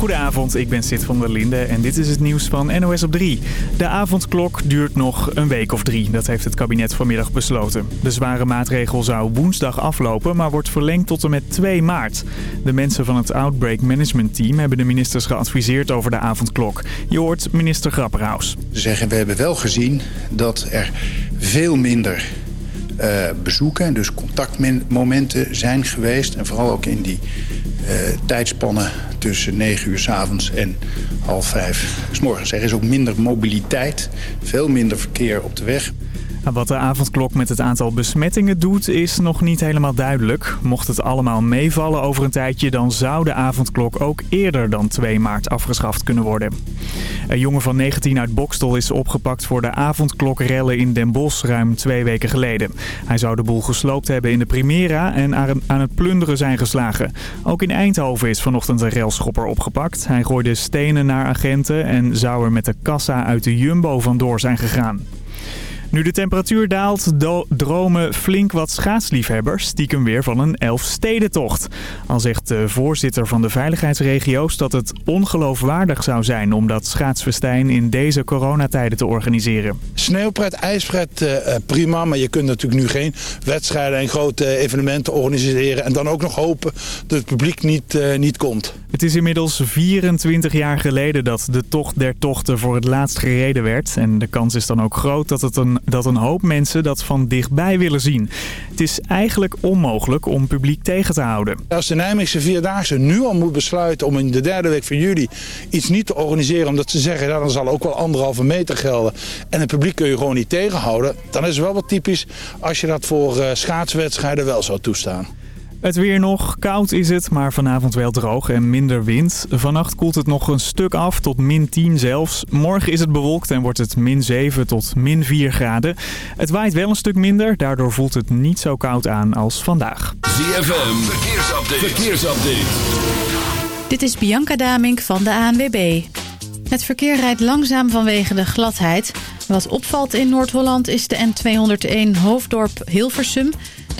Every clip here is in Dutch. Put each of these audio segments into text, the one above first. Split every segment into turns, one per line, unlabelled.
Goedenavond, ik ben Sid van der Linde en dit is het nieuws van NOS op 3. De avondklok duurt nog een week of drie, dat heeft het kabinet vanmiddag besloten. De zware maatregel zou woensdag aflopen, maar wordt verlengd tot en met 2 maart. De mensen van het Outbreak Management Team hebben de ministers geadviseerd over de avondklok. Je hoort minister Grapperhaus.
Ze zeggen, we hebben wel gezien dat er veel minder uh, bezoeken, dus contactmomenten zijn geweest. En vooral ook in die uh, tijdspannen tussen 9 uur s avonds en half vijf s morgens. Er is ook minder mobiliteit, veel minder verkeer op de weg.
Wat de avondklok met het aantal besmettingen doet is nog niet helemaal duidelijk. Mocht het allemaal meevallen over een tijdje... dan zou de avondklok ook eerder dan 2 maart afgeschaft kunnen worden. Een jongen van 19 uit Bokstel is opgepakt voor de avondklokrellen in Den Bosch ruim twee weken geleden. Hij zou de boel gesloopt hebben in de Primera en aan het plunderen zijn geslagen. Ook in Eindhoven is vanochtend een relschopper opgepakt. Hij gooide stenen naar agenten en zou er met de kassa uit de Jumbo vandoor zijn gegaan. Nu de temperatuur daalt, dromen flink wat schaatsliefhebbers stiekem weer van een Elfstedentocht. Al zegt de voorzitter van de veiligheidsregio's dat het ongeloofwaardig zou zijn om dat schaatsfestijn in deze coronatijden te organiseren.
Sneeuwpret, ijspret, uh, prima, maar je kunt natuurlijk nu geen wedstrijden en grote evenementen organiseren. En dan ook nog hopen dat het publiek niet, uh, niet komt.
Het is inmiddels 24 jaar geleden dat de Tocht der Tochten voor het laatst gereden werd. En de kans is dan ook groot dat, het een, dat een hoop mensen dat van dichtbij willen zien. Het is eigenlijk onmogelijk om publiek tegen te houden.
Als de Nijmeegse Vierdaagse nu al moet besluiten om in de derde week van juli iets niet te organiseren... omdat ze zeggen, dat dan zal ook wel anderhalve meter gelden... en het publiek kun je gewoon niet tegenhouden... dan is het wel wat typisch als je dat voor uh, schaatswedstrijden wel zou toestaan.
Het weer nog. Koud is het, maar vanavond wel droog en minder wind. Vannacht koelt het nog een stuk af, tot min 10 zelfs. Morgen is het bewolkt en wordt het min 7 tot min 4 graden. Het waait wel een stuk minder, daardoor voelt het niet zo koud aan als vandaag.
ZFM, verkeersupdate. verkeersupdate.
Dit is Bianca Damink van de ANWB. Het verkeer rijdt langzaam vanwege de gladheid. Wat opvalt in Noord-Holland is de N201 Hoofddorp Hilversum...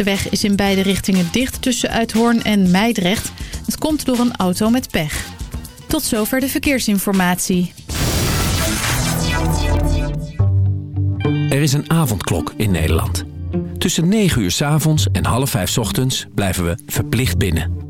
De weg is in beide richtingen dicht tussen Uithoorn en Meidrecht. Het komt door een auto met pech. Tot zover de verkeersinformatie.
Er is een avondklok in Nederland. Tussen 9 uur s avonds en half 5 ochtends blijven we verplicht binnen.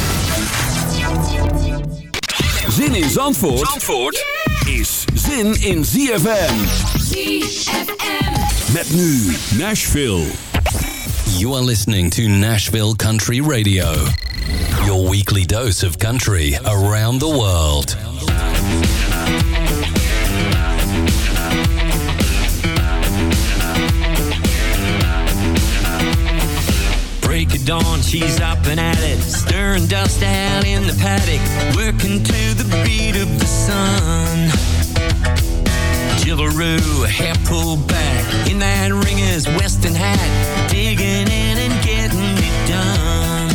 Zin in Zandvoort, Zandvoort is zin in ZFM.
ZFM.
Met nu Nashville.
You are listening to Nashville Country Radio. Your weekly dose of country around the world.
Of dawn, she's up and at it, stirring dust out in the paddock, working to the beat of the sun. Jillaroo, hair pulled back, in that ringer's western hat, digging in and getting it done.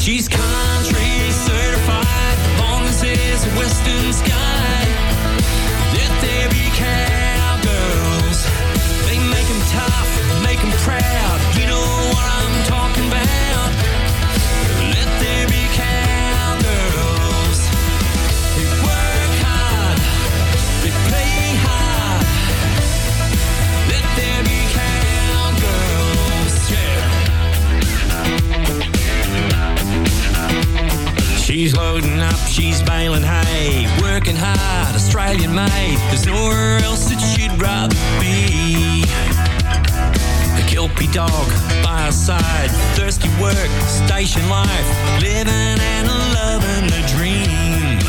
She's country certified, long as there's a western sky. Let there be cowgirls. They make 'em tough, make 'em proud. She's baling hay, working hard, Australian made. There's nowhere else that she'd rather be. A Kelpie dog by her side, thirsty work, station life, living and loving the dream.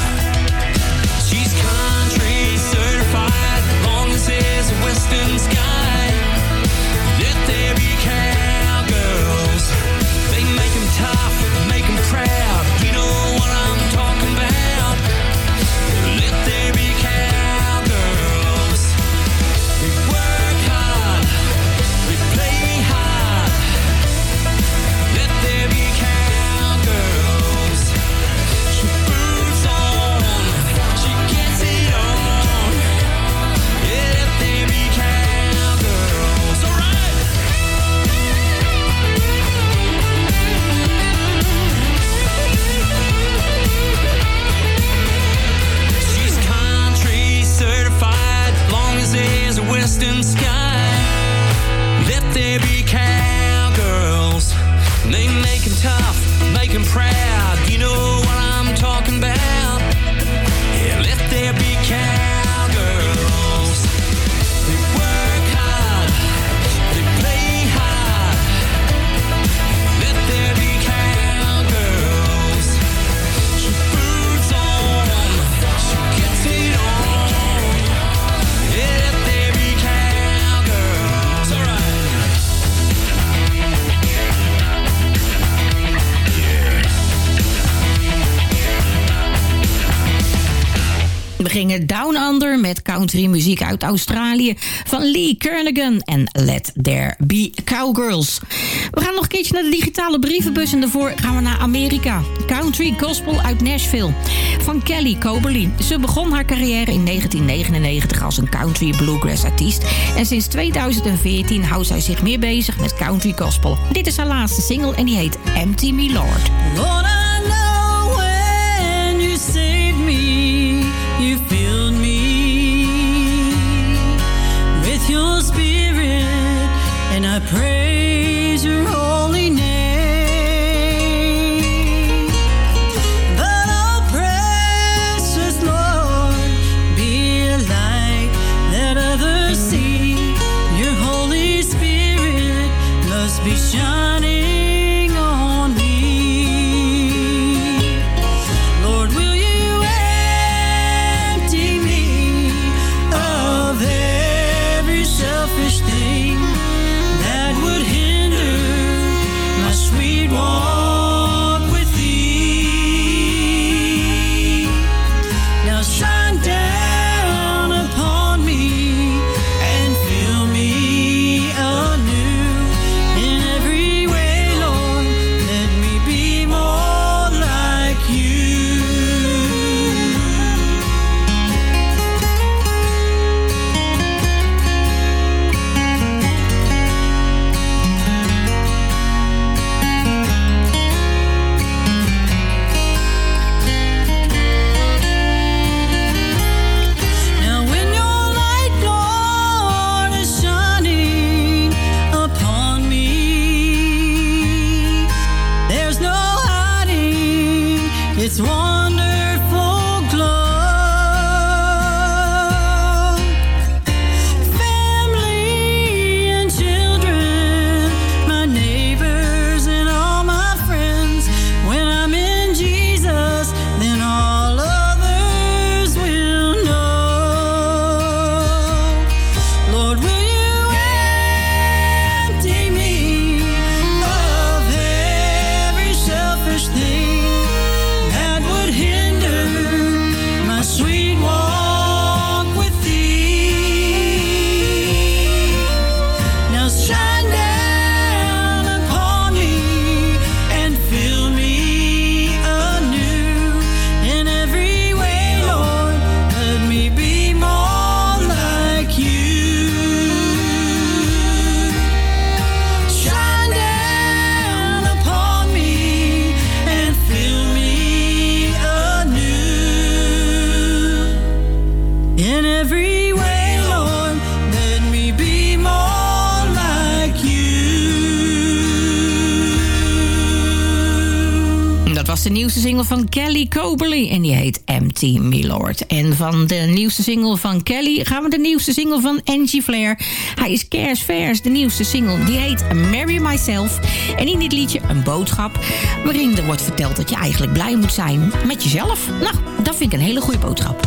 She's country certified, long as there's a western sky. Let there be cowgirls. They make 'em tough, make 'em proud. 'Em proud. You know what I'm talking about.
Gingen Down Under met country muziek uit Australië van Lee Kernigan en Let There Be Cowgirls. We gaan nog een keertje naar de digitale brievenbus en daarvoor gaan we naar Amerika. Country Gospel uit Nashville van Kelly Coberly. Ze begon haar carrière in 1999 als een country bluegrass artiest en sinds 2014 houdt zij zich meer bezig met country gospel. Dit is haar laatste single en die heet Empty Me Lord.
Lord,
En die heet Empty Milord. En van de nieuwste single van Kelly gaan we de nieuwste single van Angie Flair. Hij is kerstvers, de nieuwste single. Die heet Marry Myself. En in dit liedje een boodschap waarin er wordt verteld dat je eigenlijk blij moet zijn met jezelf. Nou, dat vind ik een hele goede boodschap.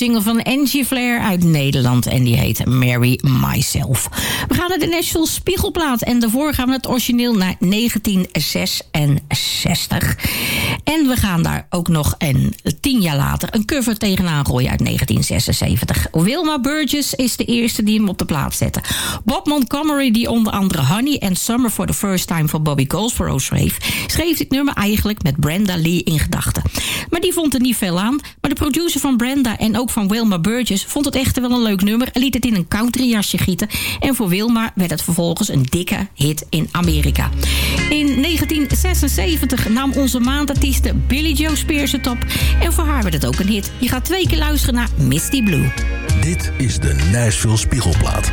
Single van Angie Flair uit Nederland. En die heet Marry Myself. We gaan naar de Nashville Spiegelplaat. En daarvoor gaan we het origineel naar 1966. En we gaan daar ook nog een, tien jaar later een cover tegenaan gooien uit 1976. Wilma Burgess is de eerste die hem op de plaat zette. Bob Montgomery, die onder andere Honey and Summer for the First Time van Bobby Goldsboro schreef... schreef dit nummer eigenlijk met Brenda Lee in gedachten. Maar die vond er niet veel aan. Maar de producer van Brenda en ook van Wilma Burgess vond het echter wel een leuk nummer... en liet het in een countryjasje gieten. En voor Wilma werd het vervolgens een dikke hit in Amerika. In 1976 nam onze maandartieste Billy Joe Spears het op. En voor haar werd het ook een hit. Je gaat twee keer luisteren naar Misty Blue.
Dit is de Nashville Spiegelplaat.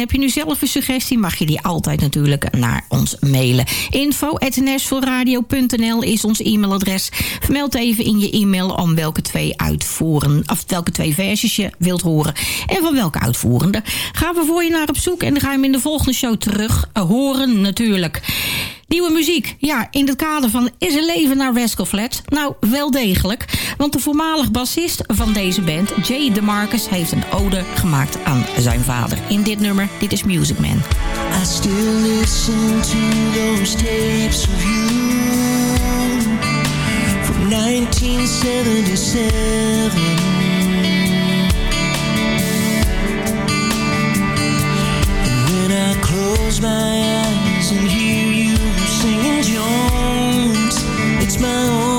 Heb je nu zelf een suggestie, mag je die altijd natuurlijk naar ons mailen. info.nashvilleradio.nl is ons e-mailadres. Vermeld even in je e-mail om welke twee uitvoeren, of welke twee versies je wilt horen. En van welke uitvoerende. Gaan we voor je naar op zoek en dan ga je hem in de volgende show terug horen natuurlijk. Nieuwe muziek. Ja, in het kader van Is er leven naar Rascal Flats? Nou, wel degelijk. Want de voormalig bassist van deze band, Jay DeMarcus... heeft een ode gemaakt aan zijn vader. In dit nummer, dit is Music Man.
I still listen to those tapes of you from 1977. And when I close my eyes my own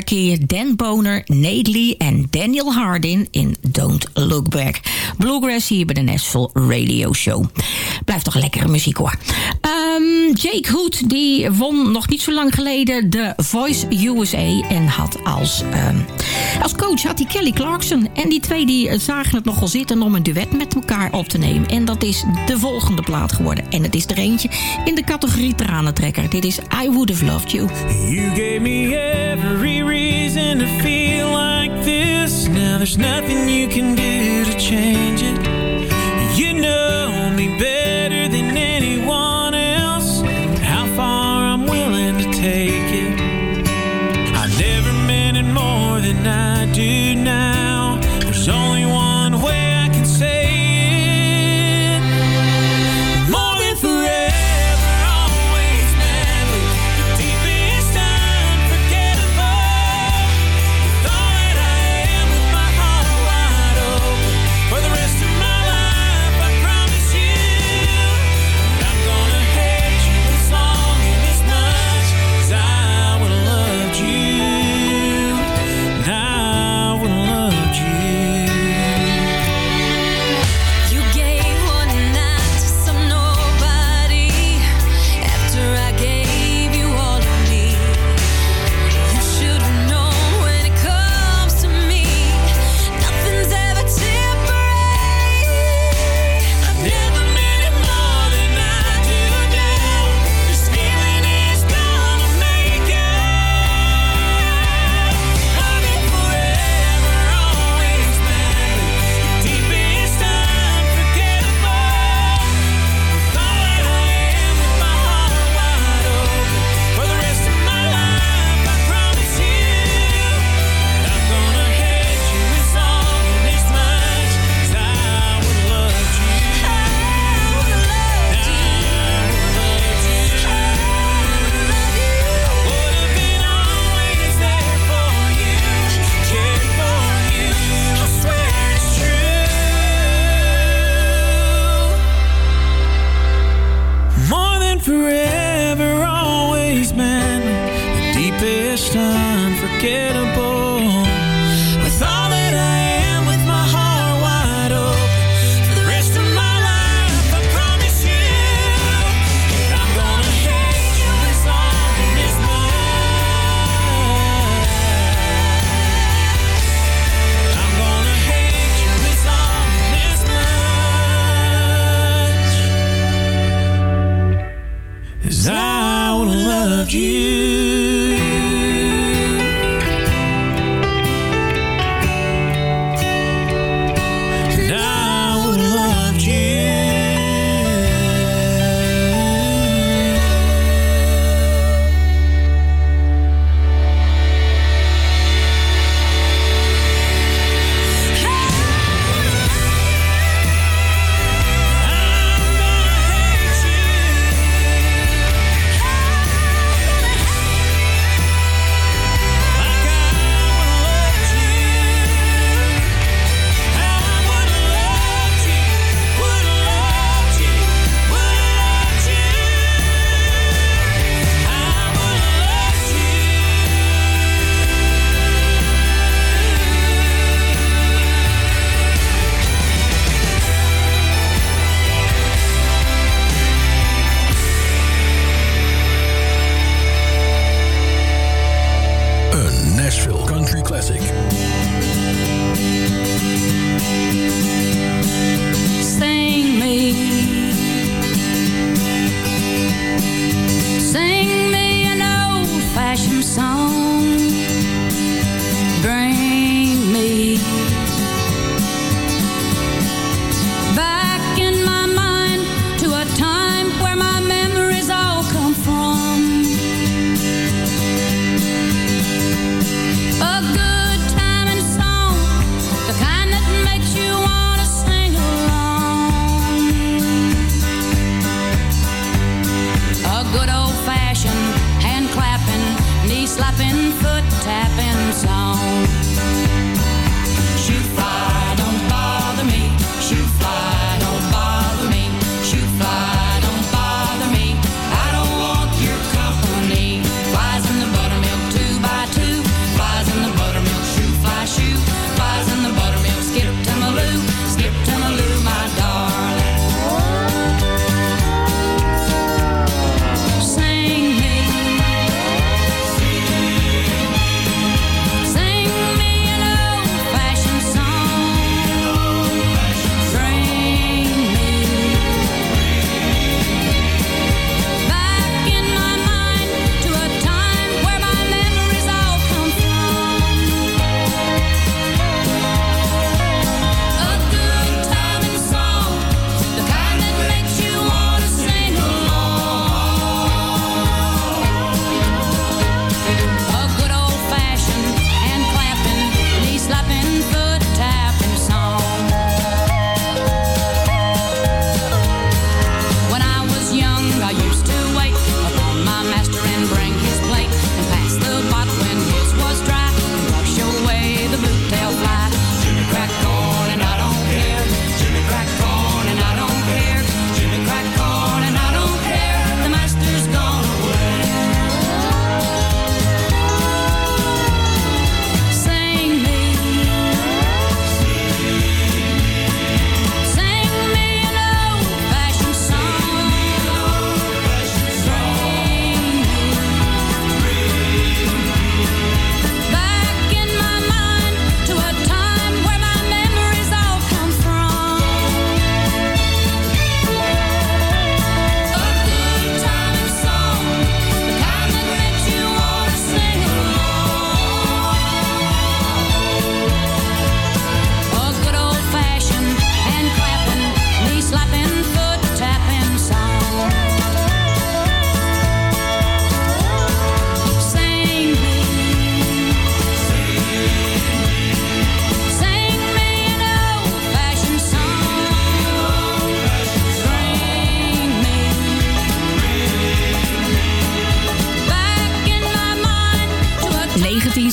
Dan Boner, Nate Lee en Daniel Hardin in Don't Look Back. Bluegrass hier bij de Nashville Radio Show. Blijft toch lekkere muziek hoor. Ehm, Jake Hood die won nog niet zo lang geleden de Voice USA en had als, ehm, als coach had hij Kelly Clarkson. En die twee die zagen het nogal zitten om een duet met elkaar op te nemen. En dat is de volgende plaat geworden. En het is er eentje in de categorie tranentrekker. Dit is I Would Have Loved You.
You gave me every reason to feel like this. Now there's nothing you can do to change it. You know me better.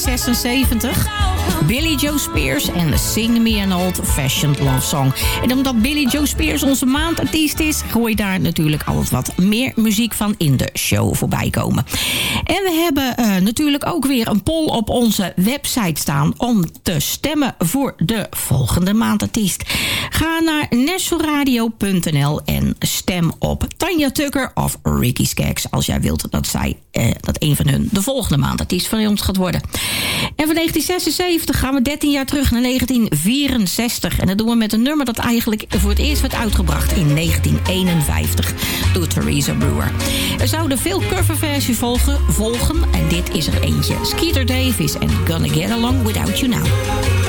1976. Billy Joe Spears en Sing Me an Old Fashioned Love Song. En omdat Billy Joe Spears onze maandartiest is... gooi daar natuurlijk altijd wat meer muziek van in de show voorbij komen. En we hebben eh, natuurlijk ook weer een poll op onze website staan... om te stemmen voor de volgende maandartiest. Ga naar nationalradio.nl en stem op Tanja Tucker of Ricky Skaggs... als jij wilt dat, zij, eh, dat een van hun de volgende maandartiest van ons gaat worden. En van 1976 gaan we 13 jaar terug naar 1964. En dat doen we met een nummer dat eigenlijk voor het eerst werd uitgebracht in 1951 door Theresa Brewer. Er zouden veel coverversies volgen, volgen en dit is er eentje. Skeeter Davis en Gonna Get Along Without You Now.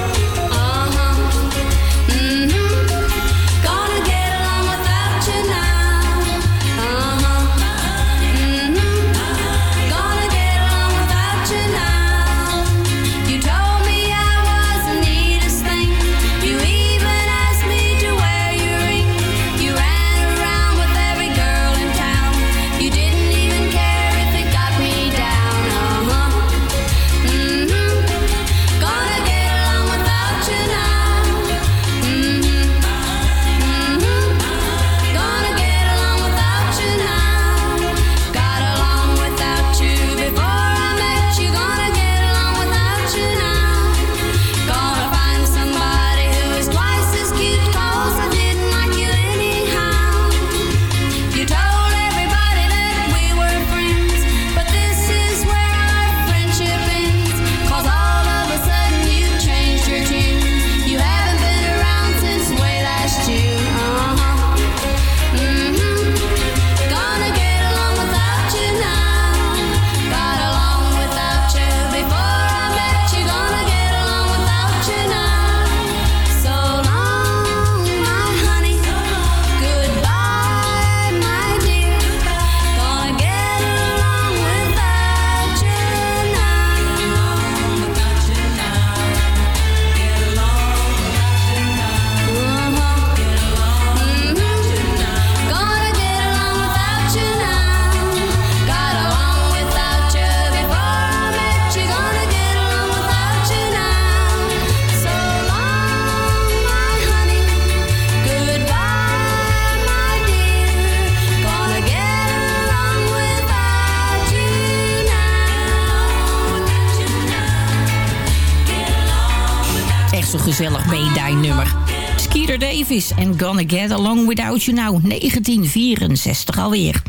Davis en Gonna Get Along Without You Now, 1964 alweer.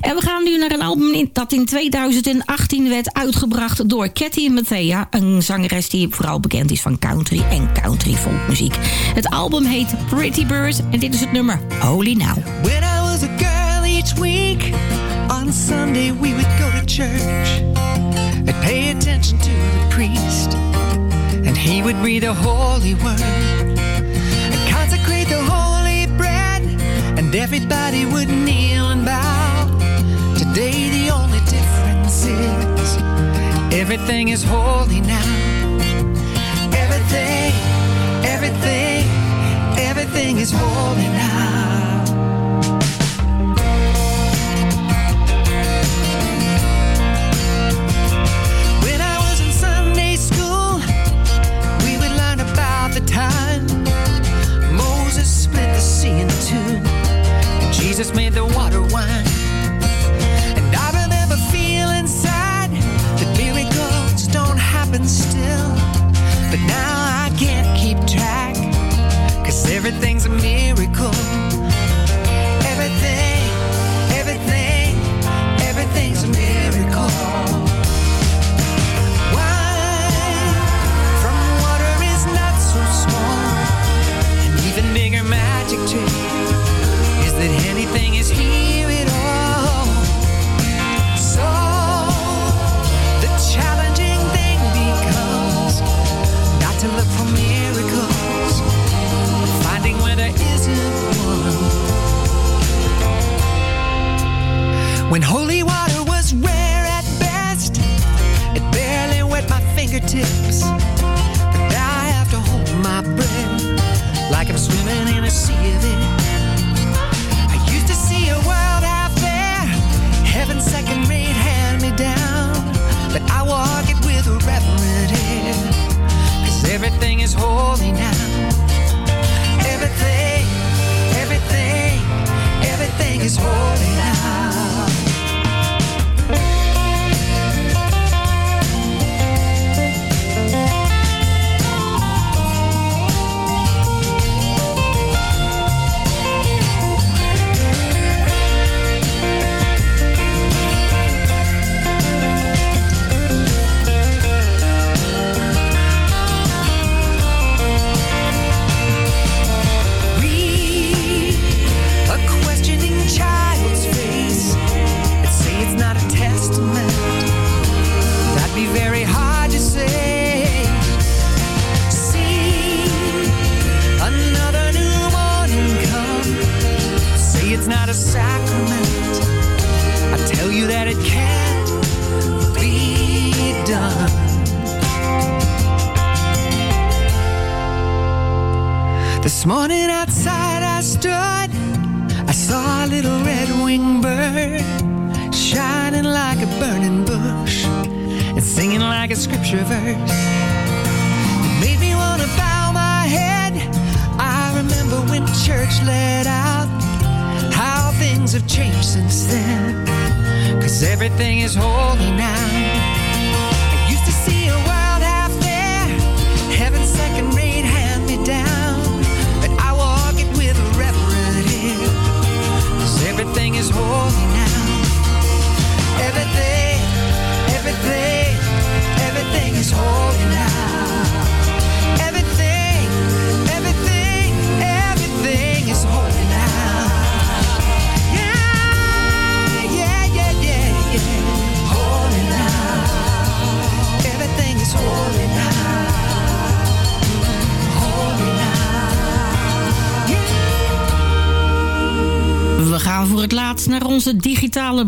En we gaan nu naar een album dat in 2018 werd uitgebracht door Cathy Mattea. Een zangeres die vooral bekend is van country en country folkmuziek. Het album heet Pretty Bird en dit is het nummer Holy Now.
When I was a girl each week, on Sunday we would go to church and pay attention to the priest. And he would read the holy word and everybody would kneel and bow. Today, the only difference is everything is holy now. Everything, everything, everything is holy now.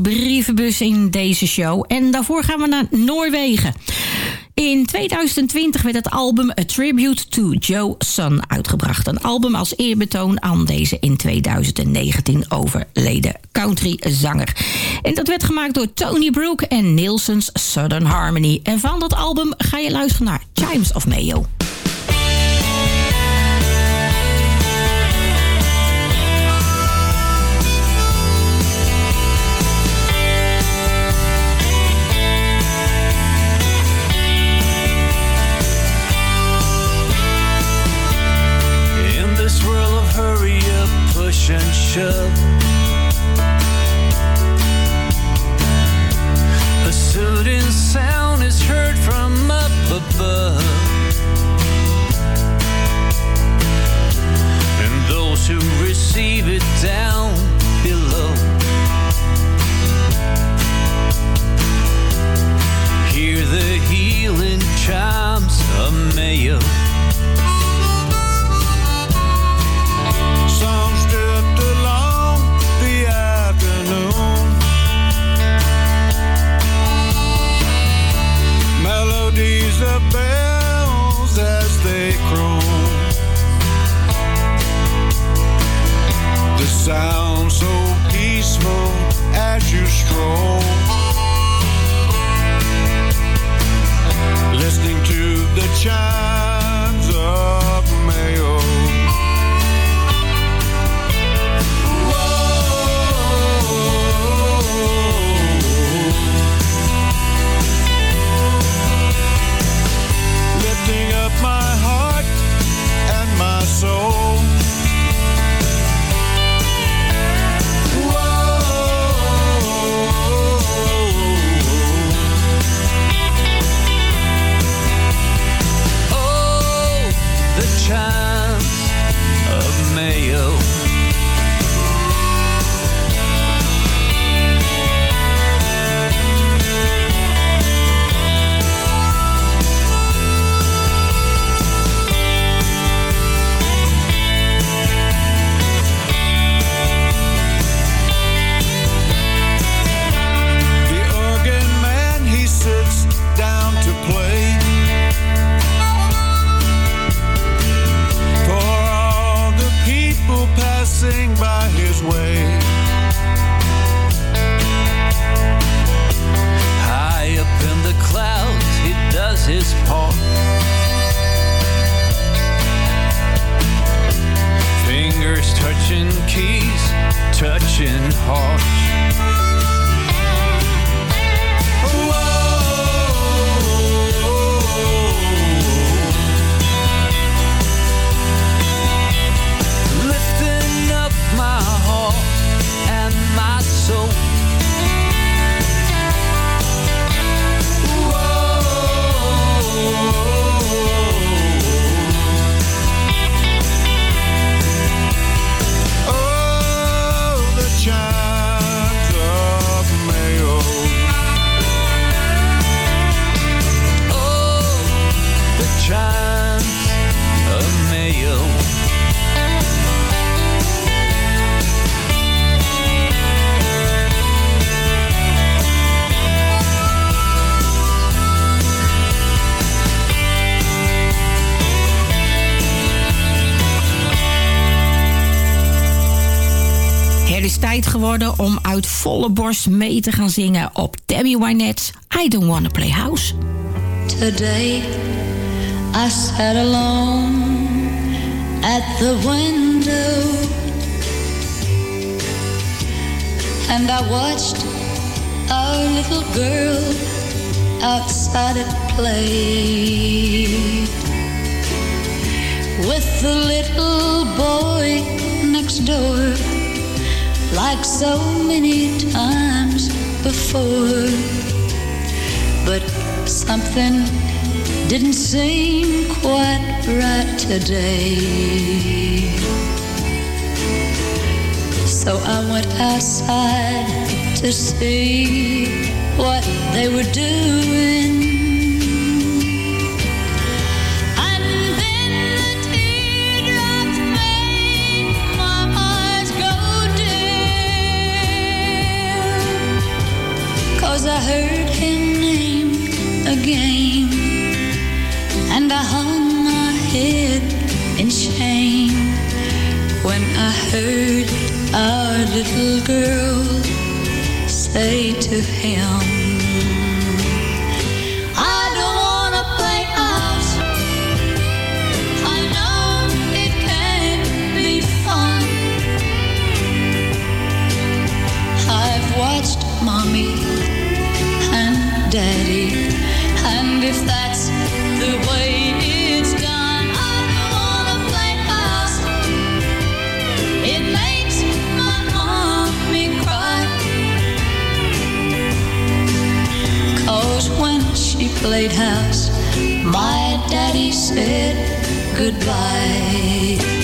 brievenbus in deze show. En daarvoor gaan we naar Noorwegen. In 2020 werd het album A Tribute to Joe Sun uitgebracht. Een album als eerbetoon aan deze in 2019 overleden countryzanger. En dat werd gemaakt door Tony Brook en Nielsen's Southern Harmony. En van dat album ga je luisteren naar Chimes of Mayo.
as you stroll. Listening to the chime.
Tijd geworden om uit volle borst mee te gaan zingen op Tammy Wynette's I Don't Wanna Play House.
Today I sat alone at the window. And I watched our little girl outside at play. With the little boy next door like so many times before but something didn't seem quite right today. So I went outside to see what they were doing. I heard him name again. And I hung my head in shame when I heard our little girl say to him, played house, my daddy said goodbye.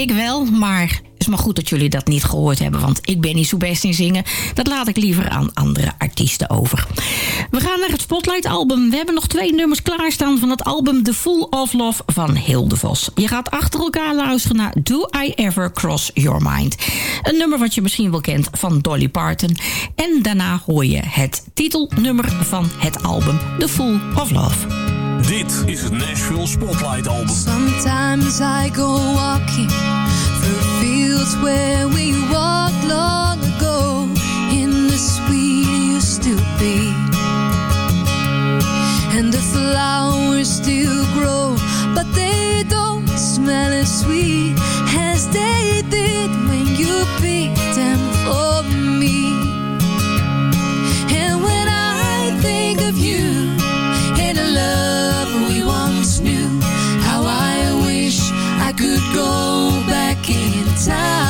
Ik wel, maar is maar goed dat jullie dat niet gehoord hebben... want ik ben niet zo best in zingen. Dat laat ik liever aan andere artiesten over. We gaan naar het Spotlight-album. We hebben nog twee nummers klaarstaan van het album The Full of Love van Hilde Vos. Je gaat achter elkaar luisteren naar Do I Ever Cross Your Mind. Een nummer wat je misschien wel kent van Dolly Parton. En daarna hoor je het titelnummer van het album The Full of Love.
Dit is het Nashville Spotlight Album.
Sometimes I go walking through fields where we walked long ago in the sweet used to be. And the flowers still grow, but they don't smell as sweet as they did when you picked them for me. And when I think of you time.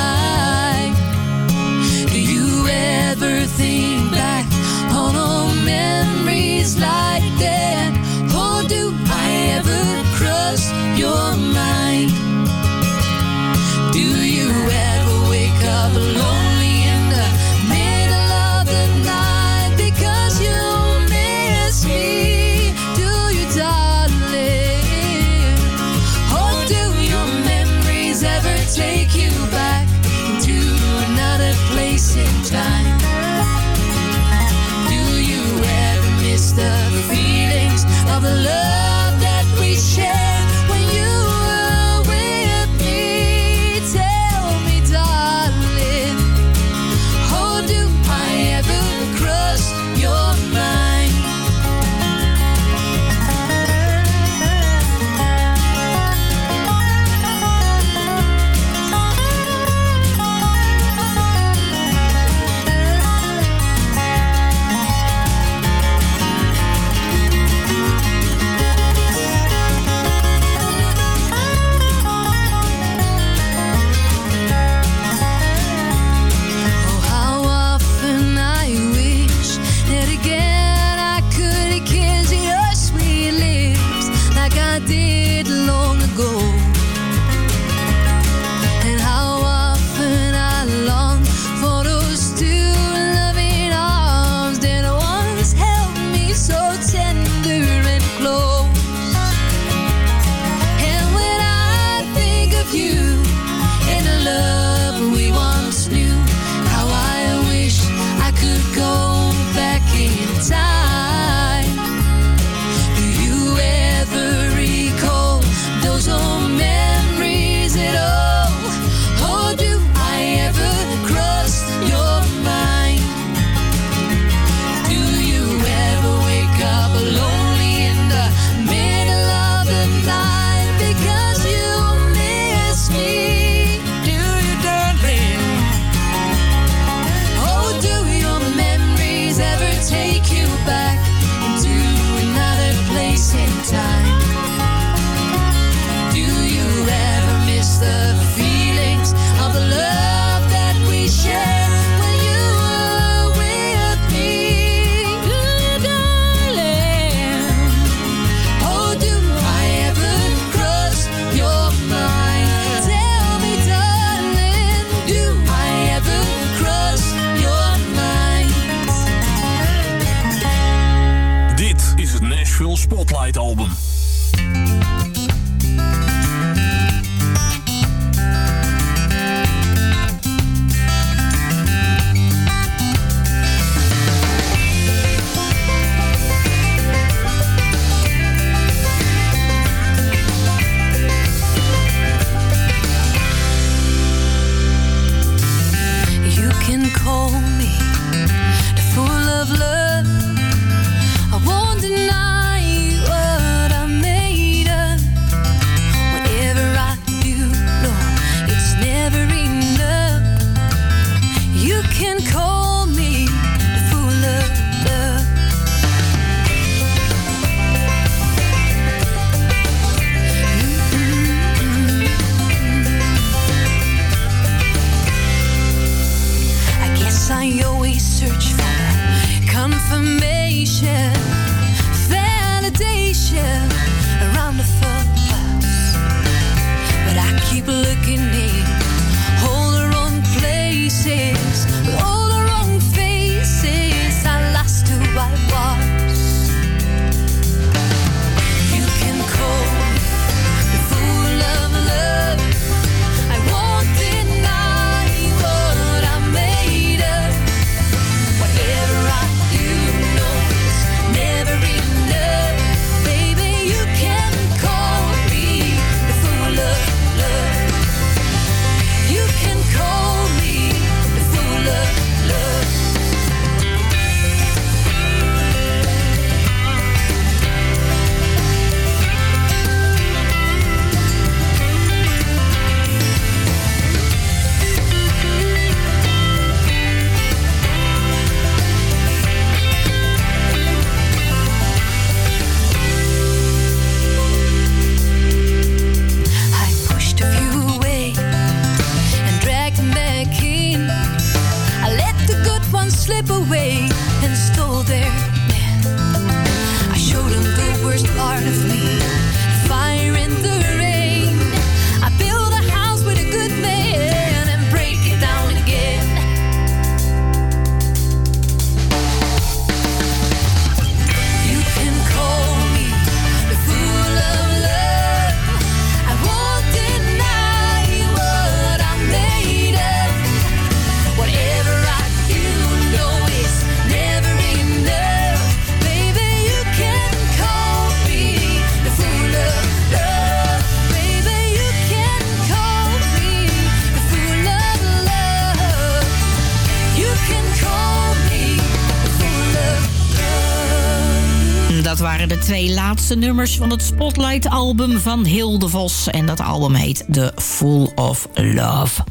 Waren de twee laatste nummers van het Spotlight-album van Hilde Vos. En dat album heet The Full of Love.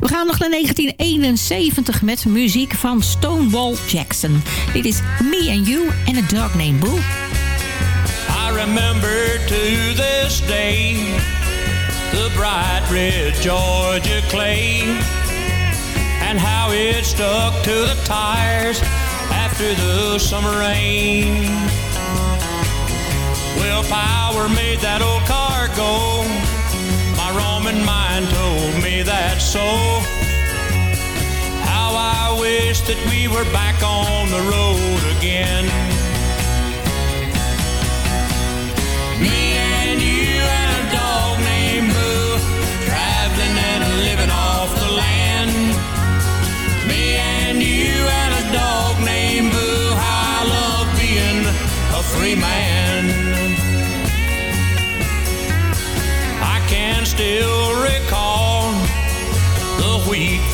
We gaan nog naar 1971 met muziek van Stonewall Jackson. Dit is Me and You and a Dog Named Boo.
I remember to this day the bright red Georgia clay and how it stuck to the tires after the summer rain. Well, power made that old car go. My Roman mind told me that so. How I wish that we were back on the road again. Me and you and a dog named Boo, traveling and living off the land. Me and you and a dog named Boo, how I love being a free man.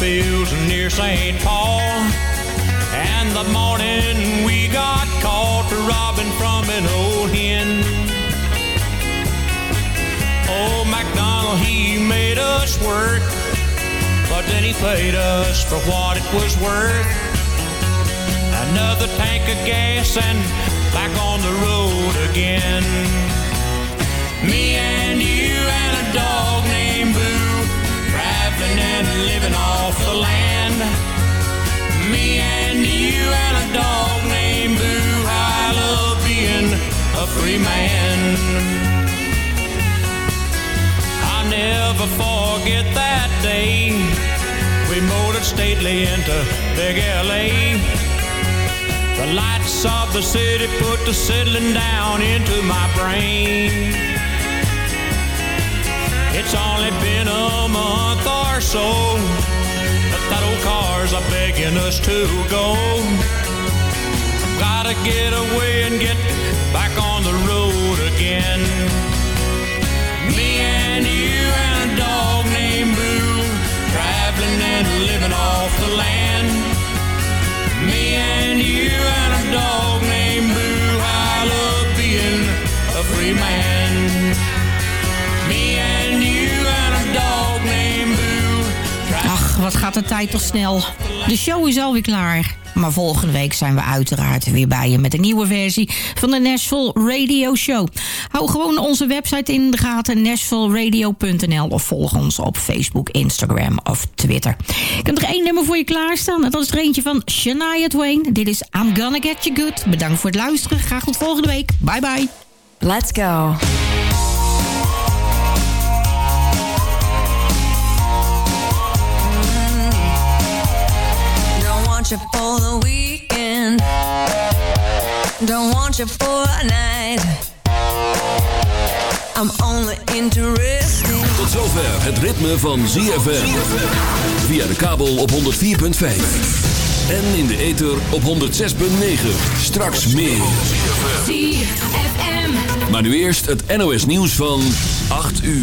Fields near St. Paul. And the morning we got caught robbing from an old hen. Old MacDonald, he made us work, but then he paid us for what it was worth. Another tank of gas and back on the road again. Me and and living off the land. Me and you and a dog named Boo, I love being a free man. I'll never forget that day we motored stately into Big LA. The lights of the city put the settling down into my brain. It's only been a month or so, but that old car's a begging us to go. Gotta get away and get back on the road again. Me and you and a dog named Boo, traveling and living off the land. Me and you and a dog named Boo, I love being a free man.
Wat gaat de tijd toch snel. De show is alweer klaar. Maar volgende week zijn we uiteraard weer bij je met een nieuwe versie van de Nashville Radio Show. Hou gewoon onze website in de gaten, nashvilleradio.nl of volg ons op Facebook, Instagram of Twitter. Ik heb nog één nummer voor je klaarstaan. Dat is er eentje van Shania Twain. Dit is I'm Gonna Get You Good. Bedankt voor het luisteren. Graag tot volgende week. Bye bye.
Let's go. the weekend.
Don't want you for a night. I'm only interested.
Tot zover het ritme van ZFM. Via de kabel op 104.5. En in de ether op 106.9. Straks meer.
ZFM.
Maar nu eerst het NOS nieuws van 8 uur.